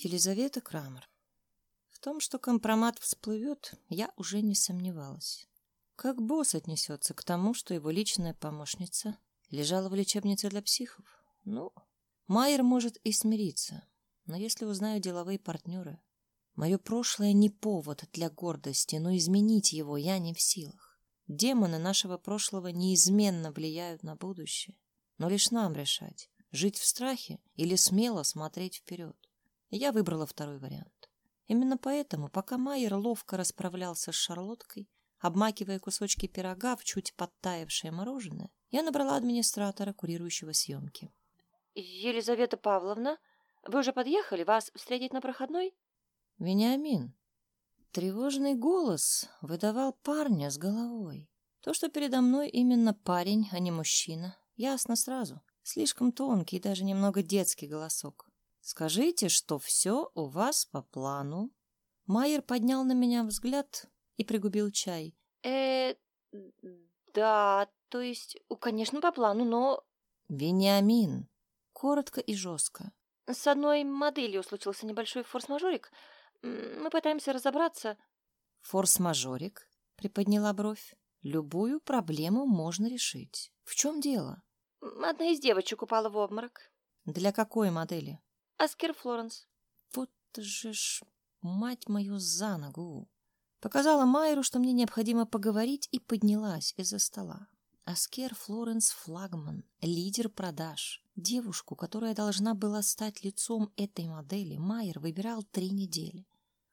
Елизавета Крамер. В том, что компромат всплывет, я уже не сомневалась. Как босс отнесется к тому, что его личная помощница лежала в лечебнице для психов? Ну, Майер может и смириться, но если узнаю деловые партнеры, мое прошлое не повод для гордости, но изменить его я не в силах. Демоны нашего прошлого неизменно влияют на будущее, но лишь нам решать, жить в страхе или смело смотреть вперед. Я выбрала второй вариант. Именно поэтому, пока Майер ловко расправлялся с шарлоткой, обмакивая кусочки пирога в чуть подтаявшее мороженое, я набрала администратора, курирующего съемки. «Елизавета Павловна, вы уже подъехали? Вас встретить на проходной?» «Вениамин». Тревожный голос выдавал парня с головой. То, что передо мной именно парень, а не мужчина, ясно сразу. Слишком тонкий и даже немного детский голосок. Скажите, что все у вас по плану. Майер поднял на меня взгляд и пригубил чай. Э, да, то есть, конечно, по плану, но... Вениамин. Коротко и жестко. С одной моделью случился небольшой форс-мажорик. Мы пытаемся разобраться. Форс-мажорик? Приподняла бровь. Любую проблему можно решить. В чем дело? Одна из девочек упала в обморок. Для какой модели? Аскер Флоренс. Вот же ж, мать мою, за ногу. Показала Майеру, что мне необходимо поговорить, и поднялась из-за стола. Аскер Флоренс Флагман, лидер продаж. Девушку, которая должна была стать лицом этой модели, Майер выбирал три недели.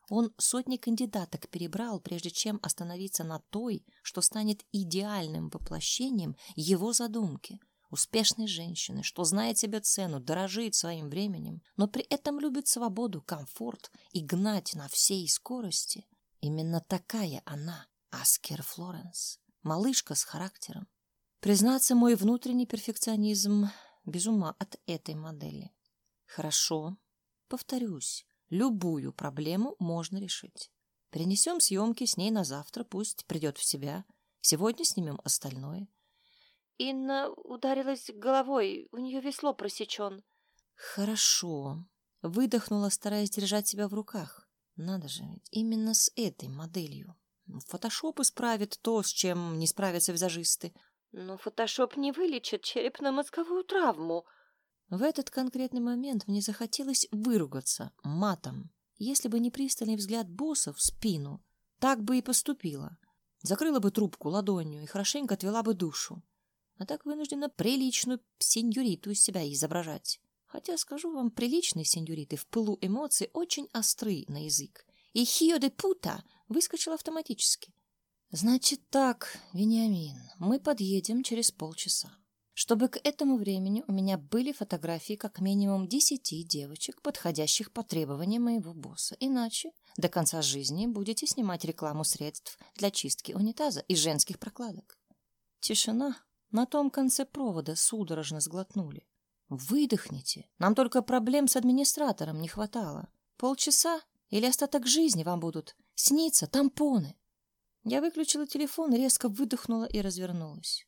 Он сотни кандидаток перебрал, прежде чем остановиться на той, что станет идеальным воплощением его задумки — успешной женщины, что знает себе цену, дорожит своим временем, но при этом любит свободу, комфорт и гнать на всей скорости. Именно такая она, Аскер Флоренс, малышка с характером. Признаться, мой внутренний перфекционизм без ума от этой модели. Хорошо, повторюсь, любую проблему можно решить. Перенесем съемки с ней на завтра, пусть придет в себя. Сегодня снимем остальное. Инна ударилась головой, у нее весло просечен. Хорошо. Выдохнула, стараясь держать себя в руках. Надо же, именно с этой моделью. Фотошоп исправит то, с чем не справятся визажисты. Но фотошоп не вылечит черепно-мозговую травму. В этот конкретный момент мне захотелось выругаться матом. Если бы не пристальный взгляд босса в спину, так бы и поступила. Закрыла бы трубку ладонью и хорошенько отвела бы душу а так вынуждена приличную сеньориту из себя изображать. Хотя, скажу вам, приличные сеньориты в пылу эмоций очень остры на язык. И «хио де пута» выскочил автоматически. Значит так, Вениамин, мы подъедем через полчаса. Чтобы к этому времени у меня были фотографии как минимум десяти девочек, подходящих по требованиям моего босса. Иначе до конца жизни будете снимать рекламу средств для чистки унитаза и женских прокладок. Тишина на том конце провода судорожно сглотнули. Выдохните. Нам только проблем с администратором не хватало. Полчаса или остаток жизни вам будут сниться тампоны. Я выключила телефон, резко выдохнула и развернулась.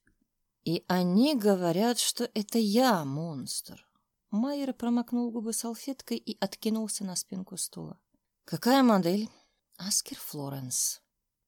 И они говорят, что это я монстр. Майер промокнул губы салфеткой и откинулся на спинку стула. Какая модель? Аскер Флоренс.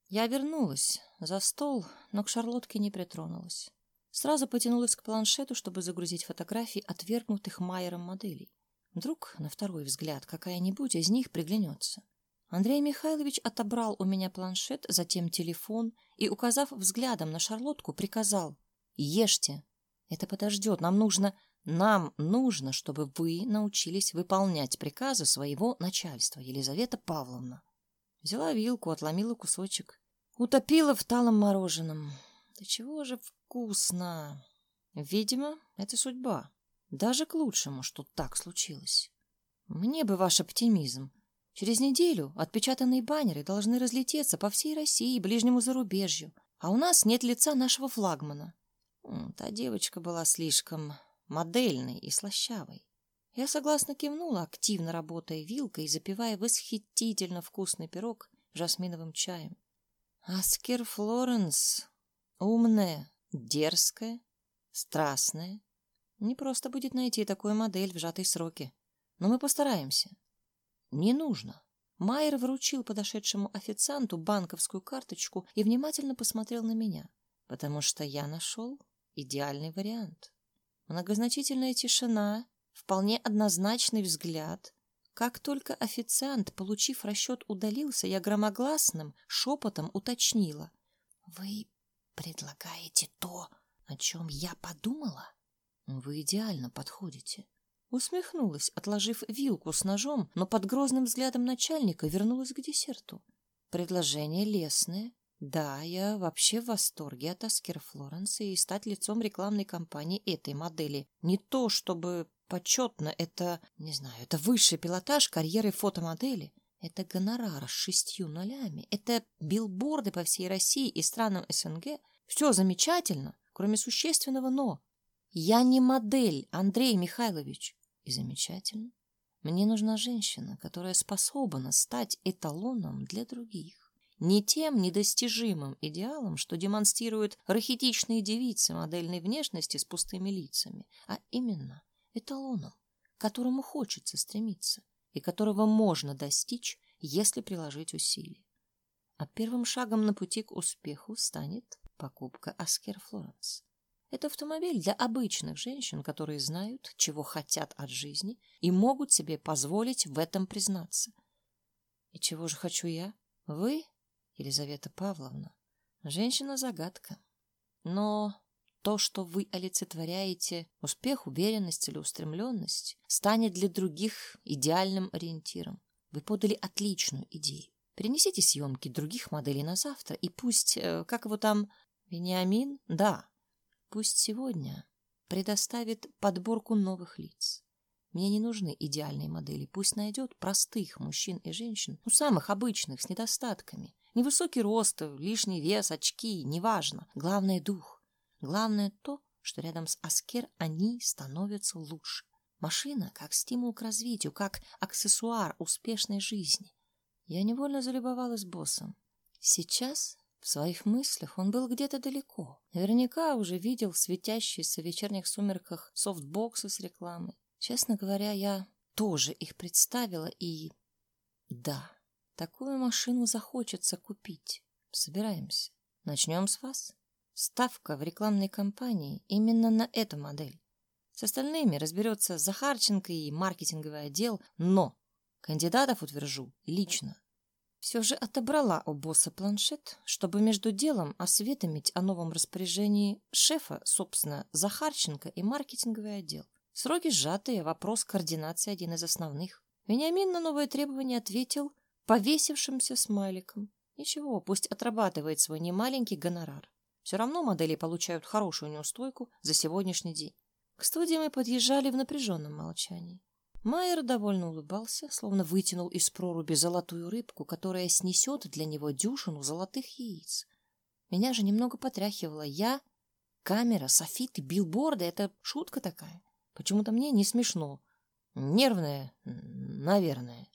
Я вернулась за стол, но к Шарлотке не притронулась. Сразу потянулась к планшету, чтобы загрузить фотографии отвергнутых Майером моделей. Вдруг, на второй взгляд, какая-нибудь из них приглянется. Андрей Михайлович отобрал у меня планшет, затем телефон и, указав взглядом на Шарлотку, приказал «Ешьте! Это подождет, нам нужно...» Нам нужно, чтобы вы научились выполнять приказы своего начальства, Елизавета Павловна. Взяла вилку, отломила кусочек. Утопила в талом мороженом. Да чего же вкусно! Видимо, это судьба. Даже к лучшему, что так случилось. Мне бы ваш оптимизм. Через неделю отпечатанные баннеры должны разлететься по всей России и ближнему зарубежью, а у нас нет лица нашего флагмана. Та девочка была слишком модельной и слащавой. Я согласно кивнула, активно работая вилкой и запивая восхитительно вкусный пирог жасминовым чаем. Аскер Флоренс Умная, дерзкая, страстная. Не просто будет найти такую модель в сжатые сроки. Но мы постараемся. Не нужно. Майер вручил подошедшему официанту банковскую карточку и внимательно посмотрел на меня, потому что я нашел идеальный вариант. Многозначительная тишина, вполне однозначный взгляд. Как только официант, получив расчет, удалился, я громогласным шепотом уточнила. «Вы предлагаете то, о чем я подумала?» «Вы идеально подходите», Усмехнулась, отложив вилку с ножом, но под грозным взглядом начальника вернулась к десерту. Предложение лесное. Да, я вообще в восторге от Аскера Флоренса и стать лицом рекламной кампании этой модели. Не то чтобы почетно, это, не знаю, это высший пилотаж карьеры фотомодели. Это гонорар с шестью нулями. Это билборды по всей России и странам СНГ. Все замечательно, кроме существенного «но». Я не модель, Андрей Михайлович. И замечательно. Мне нужна женщина, которая способна стать эталоном для других. Не тем недостижимым идеалом, что демонстрируют рахитичные девицы модельной внешности с пустыми лицами, а именно эталоном, к которому хочется стремиться и которого можно достичь, если приложить усилия. А первым шагом на пути к успеху станет покупка Аскер Флоренс. Это автомобиль для обычных женщин, которые знают, чего хотят от жизни и могут себе позволить в этом признаться. И чего же хочу я? Вы, Елизавета Павловна, женщина-загадка. Но то, что вы олицетворяете, успех, уверенность, целеустремленность, станет для других идеальным ориентиром. Вы подали отличную идею. Перенесите съемки других моделей на завтра, и пусть, э, как его там, Вениамин? Да, Пусть сегодня предоставит подборку новых лиц. Мне не нужны идеальные модели. Пусть найдет простых мужчин и женщин, ну, самых обычных, с недостатками. Невысокий рост, лишний вес, очки, неважно. Главное — дух. Главное то, что рядом с Аскер они становятся лучше. Машина как стимул к развитию, как аксессуар успешной жизни. Я невольно залюбовалась боссом. Сейчас в своих мыслях он был где-то далеко. Наверняка уже видел светящиеся в вечерних сумерках софтбоксы с рекламой. Честно говоря, я тоже их представила и... Да, такую машину захочется купить. Собираемся. Начнем с вас. Ставка в рекламной кампании именно на эту модель. С остальными разберется Захарченко и маркетинговый отдел, но кандидатов утвержу лично. Все же отобрала у босса планшет, чтобы между делом осведомить о новом распоряжении шефа, собственно, Захарченко и маркетинговый отдел. Сроки сжатые, вопрос координации один из основных. Вениамин на новое требование ответил повесившимся смайликом. Ничего, пусть отрабатывает свой немаленький гонорар. Все равно модели получают хорошую неустойку за сегодняшний день. К студии мы подъезжали в напряженном молчании. Майер довольно улыбался, словно вытянул из проруби золотую рыбку, которая снесет для него дюжину золотых яиц. Меня же немного потряхивало. Я, камера, софиты, билборды — это шутка такая. Почему-то мне не смешно. Нервная, наверное.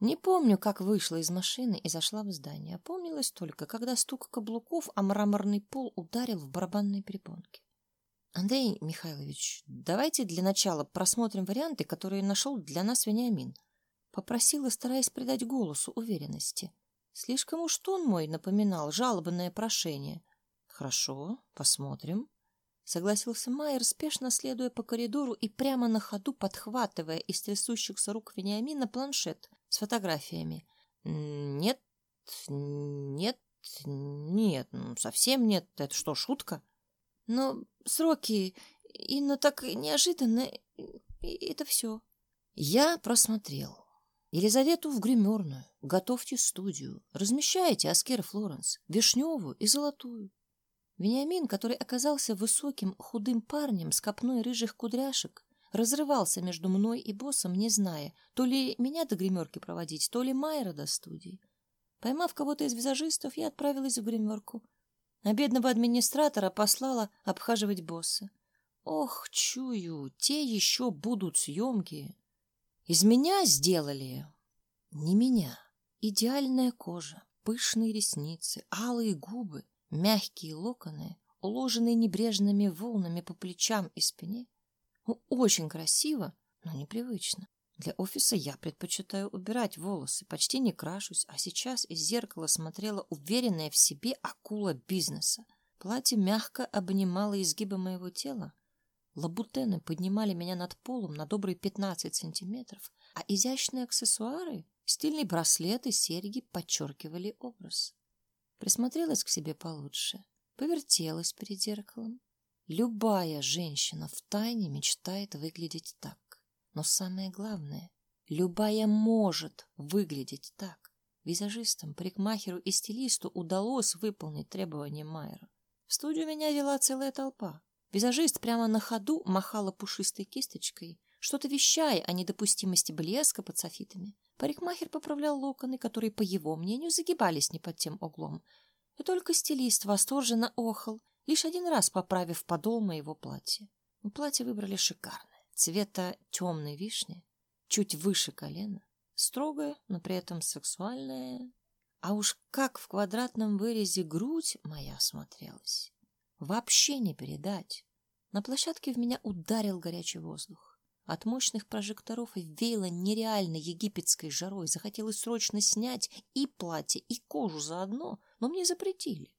Не помню, как вышла из машины и зашла в здание. Опомнилась только, когда стук каблуков о мраморный пол ударил в барабанной перепонке. Андрей Михайлович, давайте для начала просмотрим варианты, которые нашел для нас Вениамин. Попросила, стараясь придать голосу уверенности. Слишком уж тон мой напоминал жалобное прошение. Хорошо, посмотрим. Согласился Майер, спешно следуя по коридору и прямо на ходу подхватывая из трясущихся рук Вениамина планшет с фотографиями. Нет, нет, нет, совсем нет. Это что, шутка? Но сроки, и но так неожиданно, и это все. Я просмотрел. Елизавету в гримерную. Готовьте студию. Размещайте Аскера Флоренс, вишневую и золотую. Вениамин, который оказался высоким, худым парнем с копной рыжих кудряшек, разрывался между мной и боссом, не зная, то ли меня до гримерки проводить, то ли Майера до студии. Поймав кого-то из визажистов, я отправилась в гримерку. А бедного администратора послала обхаживать босса. Ох, чую, те еще будут съемки. Из меня сделали... Не меня. Идеальная кожа, пышные ресницы, алые губы, мягкие локоны, уложенные небрежными волнами по плечам и спине. Ну, очень красиво, но непривычно. Для офиса я предпочитаю убирать волосы, почти не крашусь, а сейчас из зеркала смотрела уверенная в себе акула бизнеса. Платье мягко обнимало изгибы моего тела. Лабутены поднимали меня над полом на добрые 15 сантиметров, а изящные аксессуары, стильные браслеты, серьги подчеркивали образ. Присмотрелась к себе получше, повертелась перед зеркалом. Любая женщина в тайне мечтает выглядеть так. Но самое главное, любая может выглядеть так. Визажистам, парикмахеру и стилисту удалось выполнить требования Майера. В студию меня вела целая толпа. Визажист прямо на ходу махала пушистой кисточкой, что-то вещая о недопустимости блеска под софитами. Парикмахер поправлял локоны, которые, по его мнению, загибались не под тем углом. И только стилист восторженно охал, лишь один раз поправив подол моего платья. Платье выбрали шикарное цвета темной вишни, чуть выше колена, строгая, но при этом сексуальная. А уж как в квадратном вырезе грудь моя смотрелась. Вообще не передать. На площадке в меня ударил горячий воздух. От мощных прожекторов веяло нереальной египетской жарой. Захотелось срочно снять и платье, и кожу заодно, но мне запретили.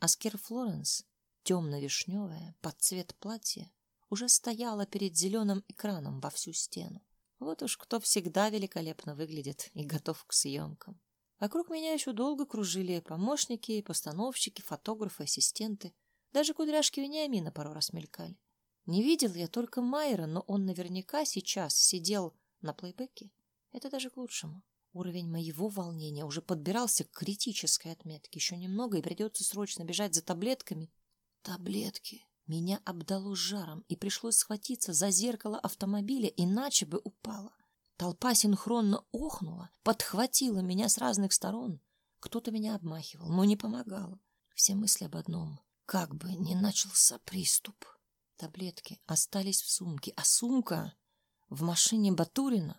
Аскер Флоренс, темно-вишневая, под цвет платья, уже стояла перед зеленым экраном во всю стену. Вот уж кто всегда великолепно выглядит и готов к съемкам. Вокруг меня еще долго кружили помощники, постановщики, фотографы, ассистенты. Даже кудряшки Вениамина пару раз мелькали. Не видел я только Майера, но он наверняка сейчас сидел на плейбеке. Это даже к лучшему. Уровень моего волнения уже подбирался к критической отметке. Еще немного, и придется срочно бежать за таблетками. Таблетки. Меня обдало жаром, и пришлось схватиться за зеркало автомобиля, иначе бы упала. Толпа синхронно охнула, подхватила меня с разных сторон. Кто-то меня обмахивал, но не помогало. Все мысли об одном. Как бы не начался приступ. Таблетки остались в сумке, а сумка в машине Батурина.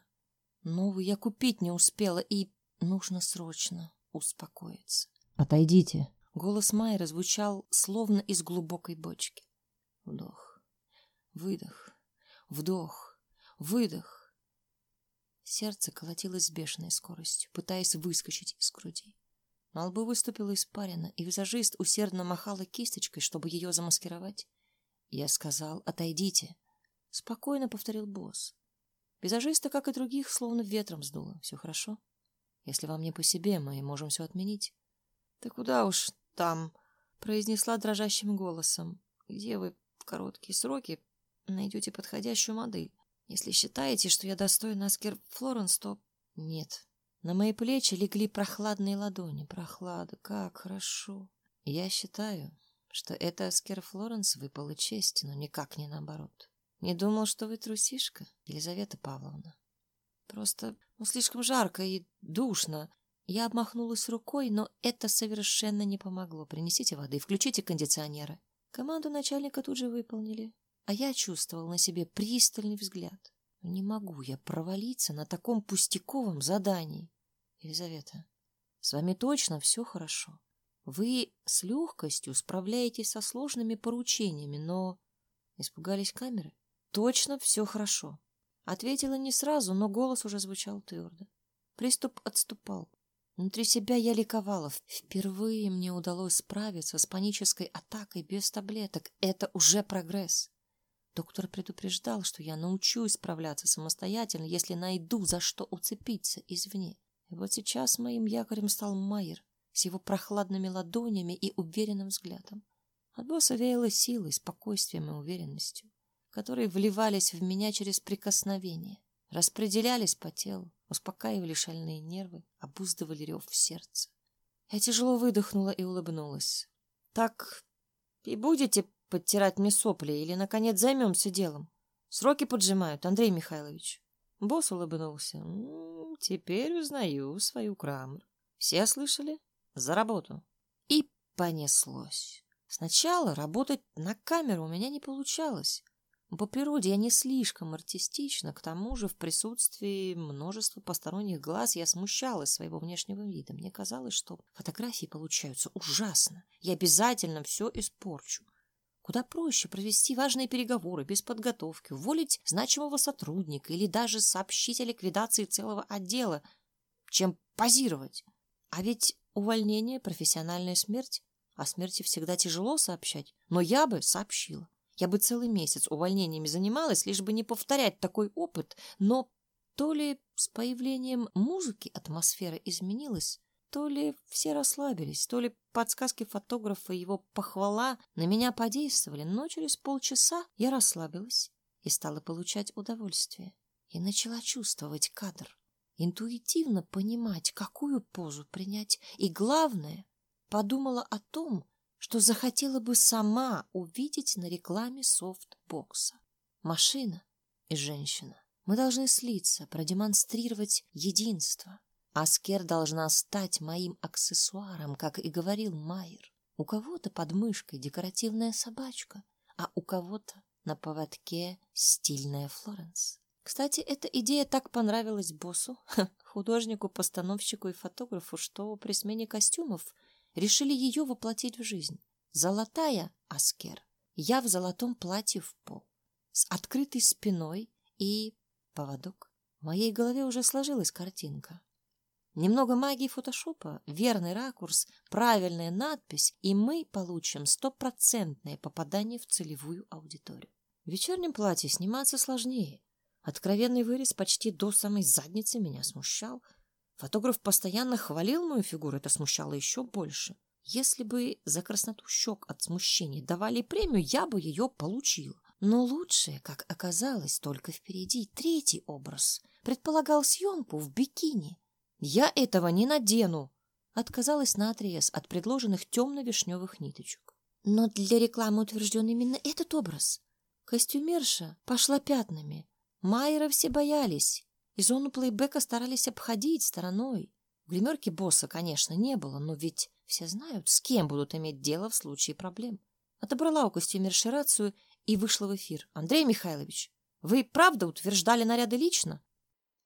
Новую я купить не успела, и нужно срочно успокоиться. «Отойдите!» Голос Майера звучал словно из глубокой бочки. Вдох, выдох, вдох, выдох. Сердце колотилось с бешеной скоростью, пытаясь выскочить из груди. На лбу выступила испарина, и визажист усердно махала кисточкой, чтобы ее замаскировать. Я сказал «Отойдите!» Спокойно повторил босс. Визажиста, как и других, словно ветром сдуло. Все хорошо? Если вам не по себе, мы можем все отменить. — Да куда уж там? — произнесла дрожащим голосом. — Где вы короткие сроки найдете подходящую модель. Если считаете, что я достойна Аскер Флоренс, то нет. На мои плечи легли прохладные ладони. Прохлада, как хорошо. Я считаю, что это Аскер Флоренс выпала честь, но никак не наоборот. Не думал, что вы трусишка, Елизавета Павловна. Просто, ну, слишком жарко и душно. Я обмахнулась рукой, но это совершенно не помогло. Принесите воды, включите кондиционеры. Команду начальника тут же выполнили, а я чувствовал на себе пристальный взгляд. Не могу я провалиться на таком пустяковом задании. Елизавета, с вами точно все хорошо. Вы с легкостью справляетесь со сложными поручениями, но... Испугались камеры? Точно все хорошо. Ответила не сразу, но голос уже звучал твердо. Приступ отступал. Внутри себя я ликовала. Впервые мне удалось справиться с панической атакой без таблеток. Это уже прогресс. Доктор предупреждал, что я научусь справляться самостоятельно, если найду за что уцепиться извне. И вот сейчас моим якорем стал Майер с его прохладными ладонями и уверенным взглядом. От босса веяло силой, спокойствием и уверенностью, которые вливались в меня через прикосновение, распределялись по телу, успокаивали шальные нервы, обуздывали рев в сердце. Я тяжело выдохнула и улыбнулась. «Так и будете подтирать мне сопли или, наконец, займемся делом? Сроки поджимают, Андрей Михайлович». Босс улыбнулся. «М -м, «Теперь узнаю свою Крамер. Все слышали? За работу». И понеслось. Сначала работать на камеру у меня не получалось. По природе я не слишком артистична, к тому же в присутствии множества посторонних глаз я смущалась своего внешнего вида. Мне казалось, что фотографии получаются ужасно. Я обязательно все испорчу. Куда проще провести важные переговоры без подготовки, уволить значимого сотрудника или даже сообщить о ликвидации целого отдела, чем позировать. А ведь увольнение — профессиональная смерть. О смерти всегда тяжело сообщать, но я бы сообщила. Я бы целый месяц увольнениями занималась, лишь бы не повторять такой опыт, но то ли с появлением музыки атмосфера изменилась, то ли все расслабились, то ли подсказки фотографа и его похвала на меня подействовали, но через полчаса я расслабилась и стала получать удовольствие. И начала чувствовать кадр, интуитивно понимать, какую позу принять, и, главное, подумала о том, что захотела бы сама увидеть на рекламе софтбокса. Машина и женщина. Мы должны слиться, продемонстрировать единство. Аскер должна стать моим аксессуаром, как и говорил Майер. У кого-то под мышкой декоративная собачка, а у кого-то на поводке стильная Флоренс. Кстати, эта идея так понравилась боссу, художнику, постановщику и фотографу, что при смене костюмов решили ее воплотить в жизнь. Золотая Аскер, я в золотом платье в пол, с открытой спиной и поводок. В моей голове уже сложилась картинка. Немного магии фотошопа, верный ракурс, правильная надпись, и мы получим стопроцентное попадание в целевую аудиторию. В вечернем платье сниматься сложнее. Откровенный вырез почти до самой задницы меня смущал. Фотограф постоянно хвалил мою фигуру, это смущало еще больше. Если бы за красноту щек от смущения давали премию, я бы ее получил. Но лучшее, как оказалось, только впереди. Третий образ предполагал съемку в бикини. Я этого не надену. Отказалась наотрез от предложенных темно-вишневых ниточек. Но для рекламы утвержден именно этот образ. Костюмерша пошла пятнами. Майера все боялись, и зону плейбека старались обходить стороной. В гримерке босса, конечно, не было, но ведь все знают, с кем будут иметь дело в случае проблем. Отобрала у костюмерши рацию и вышла в эфир. «Андрей Михайлович, вы правда утверждали наряды лично?»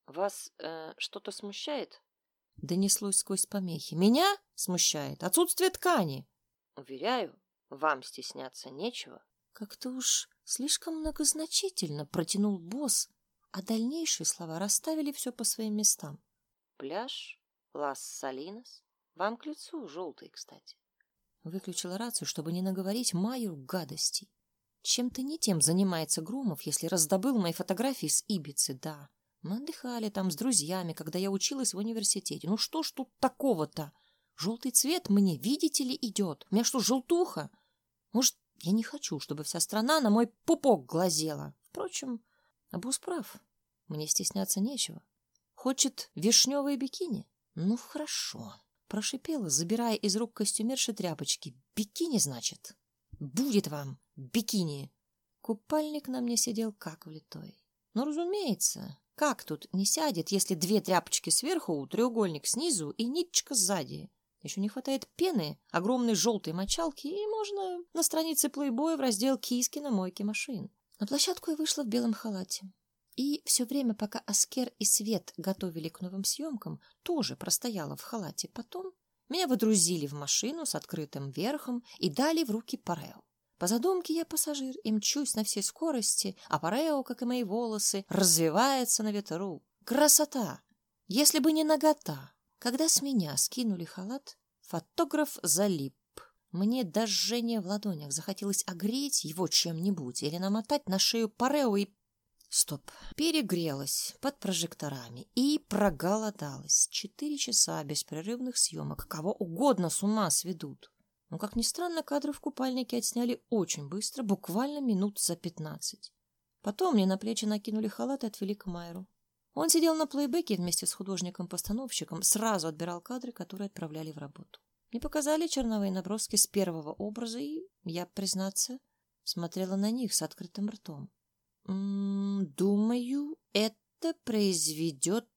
«Вас э, что-то смущает?» Донеслось сквозь помехи. «Меня смущает отсутствие ткани». «Уверяю, вам стесняться нечего». Как-то уж слишком многозначительно протянул босс, а дальнейшие слова расставили все по своим местам. «Пляж, Лас-Салинос, вам к лицу, желтый, кстати». Выключила рацию, чтобы не наговорить Майю гадостей. Чем-то не тем занимается Громов, если раздобыл мои фотографии с Ибицы, да. Мы отдыхали там с друзьями, когда я училась в университете. Ну что ж тут такого-то? Желтый цвет мне, видите ли, идет. У меня что, желтуха? Может, я не хочу, чтобы вся страна на мой пупок глазела. Впрочем, Абус прав. Мне стесняться нечего. Хочет вишневые бикини? Ну, хорошо. Прошипела, забирая из рук костюмерши тряпочки. Бикини, значит? Будет вам бикини. Купальник на мне сидел как влитой. Но, разумеется, как тут не сядет, если две тряпочки сверху, треугольник снизу и ниточка сзади? Еще не хватает пены, огромной желтой мочалки, и можно на странице плейбоя в раздел «Киски на мойке машин». На площадку я вышла в белом халате. И все время, пока Аскер и Свет готовили к новым съемкам, тоже простояла в халате. Потом меня выдрузили в машину с открытым верхом и дали в руки Парео. По задумке я пассажир и мчусь на всей скорости, а Парео, как и мои волосы, развивается на ветру. Красота! Если бы не нагота. Когда с меня скинули халат, фотограф залип. Мне до жжения в ладонях захотелось огреть его чем-нибудь или намотать на шею Парео и... Стоп. Перегрелась под прожекторами и проголодалась. Четыре часа беспрерывных съемок. Кого угодно с ума сведут. Но, как ни странно, кадры в купальнике отсняли очень быстро, буквально минут за пятнадцать. Потом мне на плечи накинули халат и отвели к Майеру. Он сидел на плейбеке вместе с художником-постановщиком, сразу отбирал кадры, которые отправляли в работу. Мне показали черновые наброски с первого образа, и я, признаться, смотрела на них с открытым ртом. «М -м, «Думаю, это произведет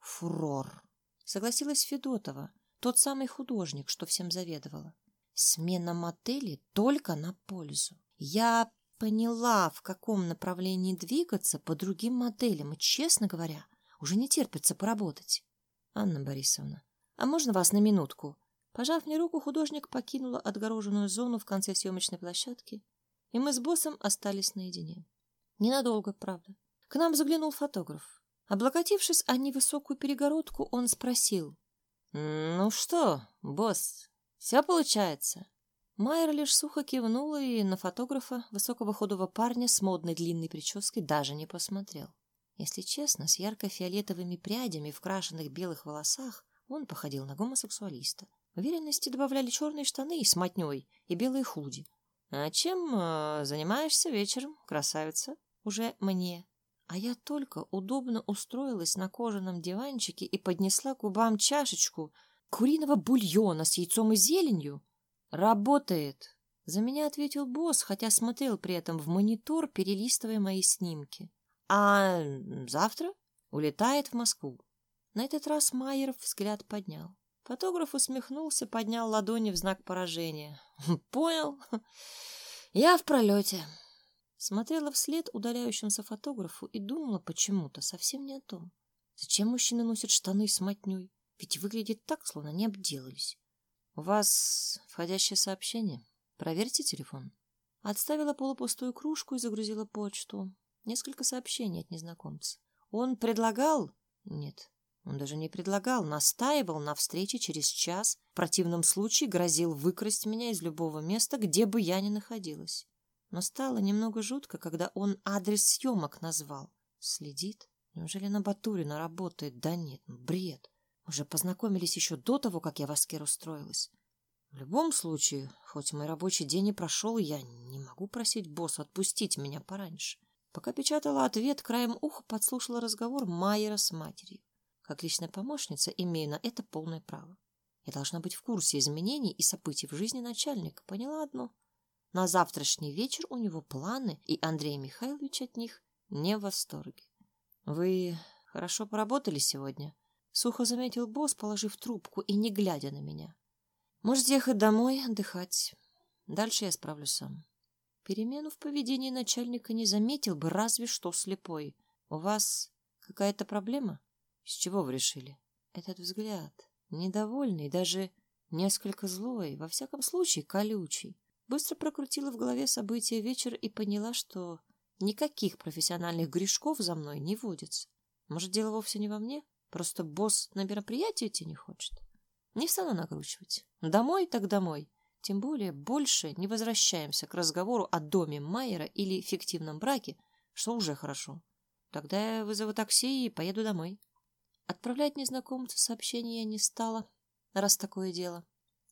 фурор», — согласилась Федотова, тот самый художник, что всем заведовала. Смена модели только на пользу. Я поняла, в каком направлении двигаться по другим моделям, и, честно говоря, уже не терпится поработать. Анна Борисовна, а можно вас на минутку? Пожав мне руку, художник покинула отгороженную зону в конце съемочной площадки и мы с боссом остались наедине. Ненадолго, правда. К нам заглянул фотограф. Облокотившись о невысокую перегородку, он спросил. «Ну что, босс, все получается?» Майер лишь сухо кивнула и на фотографа, высокого худого парня с модной длинной прической, даже не посмотрел. Если честно, с ярко-фиолетовыми прядями в крашенных белых волосах он походил на гомосексуалиста. Уверенности добавляли черные штаны с мотней и белые худи. «А чем э, занимаешься вечером, красавица?» «Уже мне». А я только удобно устроилась на кожаном диванчике и поднесла к губам чашечку куриного бульона с яйцом и зеленью, «Работает!» За меня ответил босс, хотя смотрел при этом в монитор, перелистывая мои снимки. «А завтра?» «Улетает в Москву». На этот раз Майер взгляд поднял. Фотограф усмехнулся, поднял ладони в знак поражения. «Понял. Я в пролете». Смотрела вслед удаляющемуся фотографу и думала почему-то совсем не о том. Зачем мужчины носят штаны с мотней? Ведь выглядит так, словно не обделались. «У вас входящее сообщение. Проверьте телефон». Отставила полупустую кружку и загрузила почту. Несколько сообщений от незнакомца. Он предлагал... Нет, он даже не предлагал, настаивал на встрече через час. В противном случае грозил выкрасть меня из любого места, где бы я ни находилась. Но стало немного жутко, когда он адрес съемок назвал. Следит? Неужели на Батурина работает? Да нет, бред. Уже познакомились еще до того, как я в Аскер устроилась. В любом случае, хоть мой рабочий день и прошел, я не могу просить босса отпустить меня пораньше. Пока печатала ответ, краем уха подслушала разговор Майера с матерью. Как личная помощница имею на это полное право. Я должна быть в курсе изменений и событий в жизни начальника. Поняла одно. На завтрашний вечер у него планы, и Андрей Михайлович от них не в восторге. Вы хорошо поработали сегодня? Сухо заметил босс, положив трубку и не глядя на меня. Можете ехать домой, отдыхать. Дальше я справлюсь сам. Перемену в поведении начальника не заметил бы, разве что слепой. У вас какая-то проблема? С чего вы решили? Этот взгляд, недовольный, даже несколько злой, во всяком случае колючий. Быстро прокрутила в голове события вечера и поняла, что никаких профессиональных грешков за мной не водится. Может, дело вовсе не во мне? Просто босс на мероприятие идти не хочет. Не стану накручивать. Домой так домой. Тем более больше не возвращаемся к разговору о доме Майера или фиктивном браке, что уже хорошо. Тогда я вызову такси и поеду домой. Отправлять незнакомцу сообщение я не стала, раз такое дело.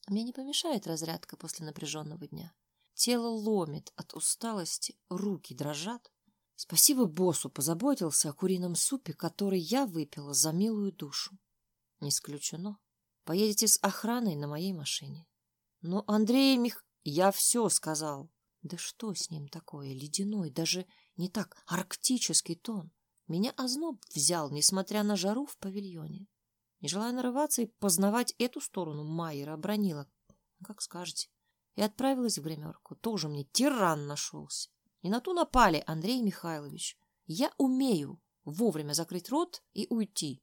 Мне не помешает разрядка после напряженного дня. Тело ломит от усталости, руки дрожат. Спасибо боссу позаботился о курином супе, который я выпила за милую душу. Не исключено. Поедете с охраной на моей машине. Но Андрей Мих... Я все сказал. Да что с ним такое? Ледяной, даже не так, арктический тон. Меня озноб взял, несмотря на жару в павильоне. Не желая нарываться и познавать эту сторону, Майера обронила. Как скажете. И отправилась в гримерку. Тоже мне тиран нашелся. Не на ту напали, Андрей Михайлович. Я умею вовремя закрыть рот и уйти.